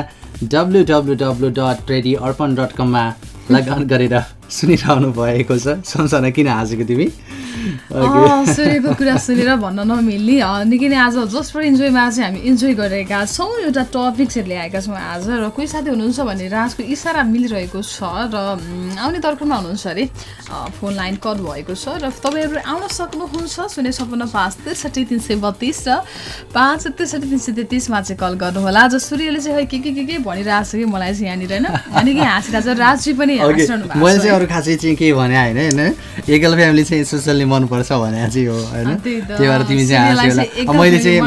W W W dot radio Arpan dot कममा लगन गरेर सुनिरहनु भएको छ। सम्झना किन हाँसेको तिमी? सूर्यको कुरा सुनेर भन्न नमिल्ने। निकै नै आज जस्ट फर इन्जोयमा चाहिँ हामी इन्जोय गरेका छौँ। एउटा टपिक चाहिँ ल्याएका छौँ आज र कोही साथी हुनुहुन्छ भने राजको इसारा मिलिरहेको छ र आउने तर्फमा हुनुहुन्छ अरे। फोन लाइन कट भएको छ र तपाईँहरू आउन सक्नुहुन्छ। शून्य छपन्न पाँच त्रिसठी तिन सय बत्तिस र पाँच त्रिसठी तिन सय तेत्तिसमा चाहिँ कल गर्नुहोला। आज सूर्यले चाहिँ के के के के भनिरहेको छ कि मलाई चाहिँ यहाँनिर होइन? अनि कि हाँसिरहेको छ राजजी पनि हाँसिरहनु भएको अरू खासै चाहिँ के भने होइन होइन? एकल फ्यामिली चाहिँ सोसियली मनपर्छ भने चाहिँ हो होइन? त्यही भएर तिमी चाहिँ हाँस्यो होला। मैले चाहिँ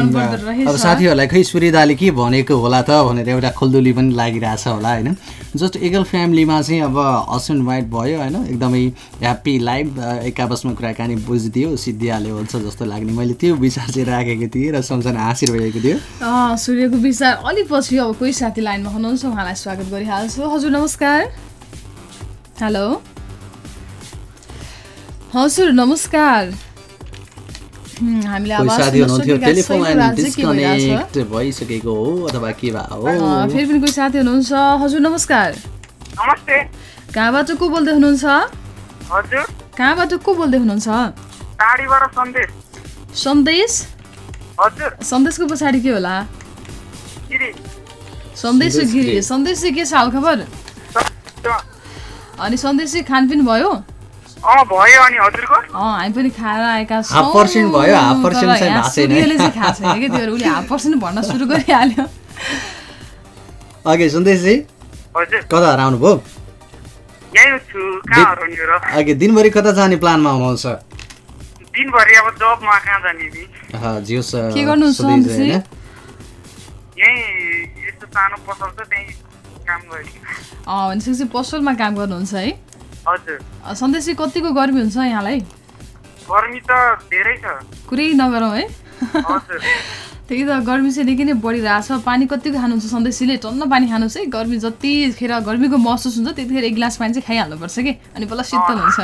अब साथीहरूलाई खै सूर्यदाले के भनेको होला त भनेर एउटा खुल्दुली पनि लागिरहेछ होला होइन? जस्ट एकल फ्यामिलीमा चाहिँ अब हस्बेन्ड वाइफ भयो होइन? एकदमै ह्याप्पी लाइफ एक आपसमा कुराकानी बुझिदियो सिद्धिहाल्यो हुन्छ जस्तो लाग्ने। मैले त्यो विचार चाहिँ राखेको थिएँ र सम्झना हाँसिरहेको थियो। सूर्यको विचार अलिक पछि अब कोही साथी लाइनमा हुनुहुन्छ उहाँलाई स्वागत गरिहाल्छु। हजुर नमस्कार। हेलो हजुर नमस्कार। हामीले साथी हुनुहुन्थ्यो? टेलिफोन लाइन डिस्कनेक्ट भइसकेको हो अथवा के भयो फेरि पनि कोही साथी हुनुहुन्छ? हजुर नमस्कार। नमस्ते। कहाँबाट को बोल्दै हुनुहुन्छ? हजुर। कहाँबाट को बोल्दै हुनुहुन्छ? टाढीबाट सन्देश। सन्देश? हजुर। सन्देशको पछाडि के होला? गिरी। सन्देश गिरी। सन्देश चाहिँ के छ? हालखबर अनि सन्देश चाहिँ खानपिन भयो? अँ भयो अनि हजुरको। हामी पनि खाएर आएका पर्सेन्ट भन्न सुरु गरिहाल्यो। अघि कता हराउनु भयो? छु अघि दिनभरि कता जाने प्लानमा हुनुहुन्छ? दिनभरि अब जबमा कहाँ जाने नि? जियोस् के गर्नुहुन्छ यहीँ यस्तो सानो पसल छ त्यहीँ काम भनेपछि पसलमा काम गर्नुहुन्छ है? हजुर। सन्देश कतिको गर्मी हुन्छ यहाँलाई? गर्मी त धेरै छ। कुरै नगरौँ है? त्यही त गर्मी चाहिँ निकै नै बढिरहेछ। पानी कतिको खानुहुन्छ सन्देशीले? टन्न पानी खानुहोस् है। गर्मी जतिखेर गर्मीको महसुस हुन्छ त्यतिखेर एक गिलास पानी चाहिँ खाइहाल्नुपर्छ कि? अनि बल्ल शीतल हुन्छ।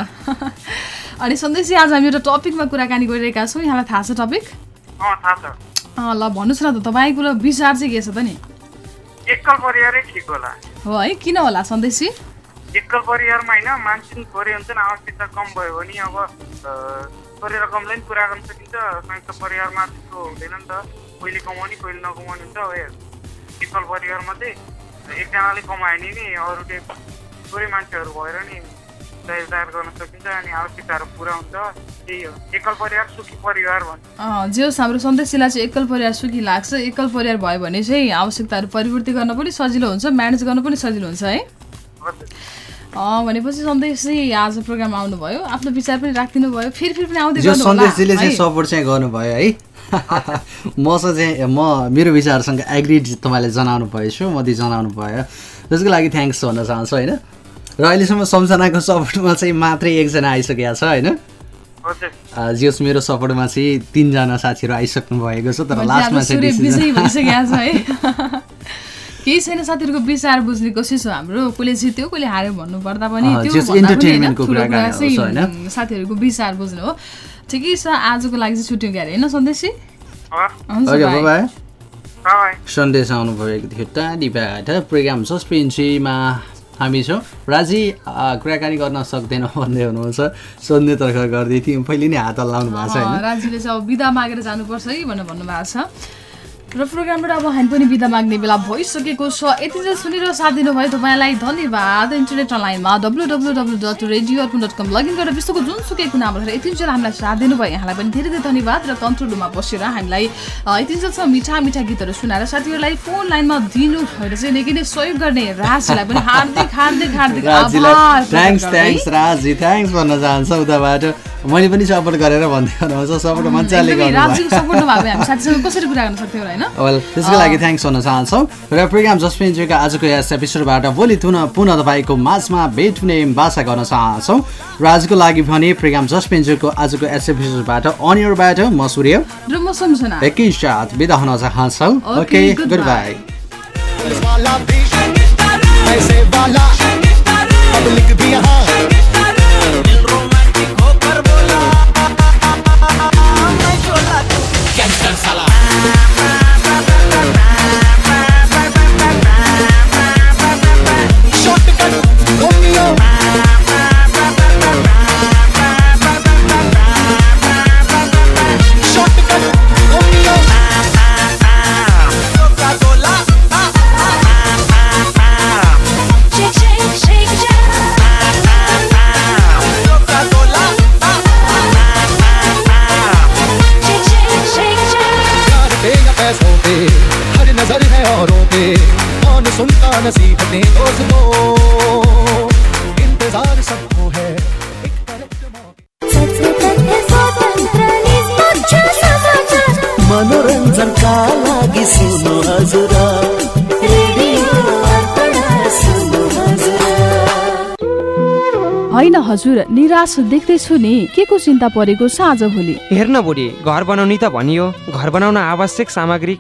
अनि सन्देशी आज हामी एउटा टपिकमा कुराकानी गरिरहेका छौँ। यहाँलाई थाहा छ टपिक? ल भन्नुहोस् न त तपाईँको विचार चाहिँ के छ त नि? एकल परिवारै ठिक होला। हो है? किन होला सन्देशी? एकल परिवारमा होइन मान्छे थोरै हुन्छन् आवश्यकता कम भयो भने अब थोरै रकमलाई पनि पुरा गर्न सकिन्छ। संयुक्त परिवारमा त्यस्तो हुँदैन नि त। कोहीले कमाउने कोहीले नकमाउने हुन्छ एकल परिवारमा चाहिँ एकजनाले कमायो भने नि अरूले थोरै मान्छेहरू भएर नि दायर गर्न सकिन्छ अनि आवश्यकताहरू पुरा हुन्छ त्यही हो एकल परिवार सुखी परिवार भन्छ अँ, जे होस् हाम्रो सन्देशीलाई चाहिँ एकल परिवार सुखी लाग्छ एकल परिवार भयो भने चाहिँ आवश्यकताहरू परिपूर्ति गर्न पनि सजिलो हुन्छ म्यानेज गर्न पनि सजिलो हुन्छ है अँ, भनेपछि सन्देशी आज प्रोग्राम आउनुभयो आफ्नो विचार पनि राखिदिनु भयो फेरि फेरि पनि आउँदै सन्देशजीले चाहिँ? सपोर्ट चाहिँ गर्नुभयो है मसँग चाहिँ म मेरो विचारसँग एग्रिड तपाईँले जनाउनु भएछु म दि जनाउनु भयो त्यसको लागि थ्याङ्क्स भन्न चाहन्छु होइन र अहिलेसम्म सम्झनाको सपोर्टमा चाहिँ मात्रै एकजना आइसकेको छ होइन? जियोस् मेरो सपोर्टमा चाहिँ तिनजना साथीहरू आइसक्नु भएको छ तर लास्टमा चाहिँ केही छैन साथीहरूको विचार बुझ्ने कोसिस हो हाम्रो। कसले जित्यो कसले हार्यो भन्नु पर्दा पनि त्यो साथीहरूको विचार बुझ्नु हो। ठिकै छ आजको लागि चाहिँ छुट्यौँ क्यारे होइन सन्देशी सन्देश आउनुभएको थियो टाढीबाट प्रोग्राम सस्पेन्सीमा। हामी छौँ। राजी कुराकानी गर्न सक्दैनौँ भन्दै हुनुहुन्छ। सोध्ने तर्क गर्दै थियौँ। पहिले नै हात हल्लाउनु भएको छ राजीले चाहिँ अब बिदा मागेर जानुपर्छ है भनेर भन्नुभएको छ। र प्रोग्रामबाट अब हामी पनि बिदा माग्ने बेला भइसकेको छ। यति चाहिँ सुनेर साथ दिनुभयो तपाईँलाई। धन्यवाद। इन्टरनेट अनलाइनमा W W W dot radio dot com login गरेर विश्वको जुनसुकै हेरेर यति चाहिँ हामीलाई साथ दिनुभयो। यहाँलाई पनि धेरै धेरै धन्यवाद र कन्ट्रोलमा बसेर हामीलाई अ, यति चाहिँ मिठा मिठा गीतहरू सुनाएर साथीहरूलाई फोन लाइनमा दिनु भएर चाहिँ निकै नै सहयोग गर्ने राजलाई पनि हार्दिक हार्दिक हार्दिक आभार थ्याङ्क्स। थ्याङ्क्स राजी। थ्याङ्क्स भन्न चाहन्छ उताबाट। मैले पनि सपोर्ट गरेर भन्दै हुनुहुन्छ सपोर्ट मजाले एकदमै गर्नुभयो। राजीको सपोर्ट नभए हामी साथीसँग कसरी कुरा गर्न सक्थ्यौँ होइन? वेल त्यसको लागि थ्याङ्क्स भन्न चाहन्छौँ र प्रोग्राम जसपेन्जीको आजको यस एपिसोडबाट भोलि पुनः पुनः तपाईँको माझमा भेट हुने बासा गर्न चाहन्छौँ र आजको लागि भने प्रोग्राम जसपेन्जीको आजको यस एपिसोडबाट अनियरबाट म सूर्य र म सम्झना एकैसाथ बिदा हुन चाहन्छौँ ओके. गुड बाई वाला भी यहाँ हजुर निराश देख्दैछु नि। के को चिन्ता परेको छ आज भोलि? हेर्न बुढी घर बनाउने त भनियो। घर बनाउन आवश्यक सामग्री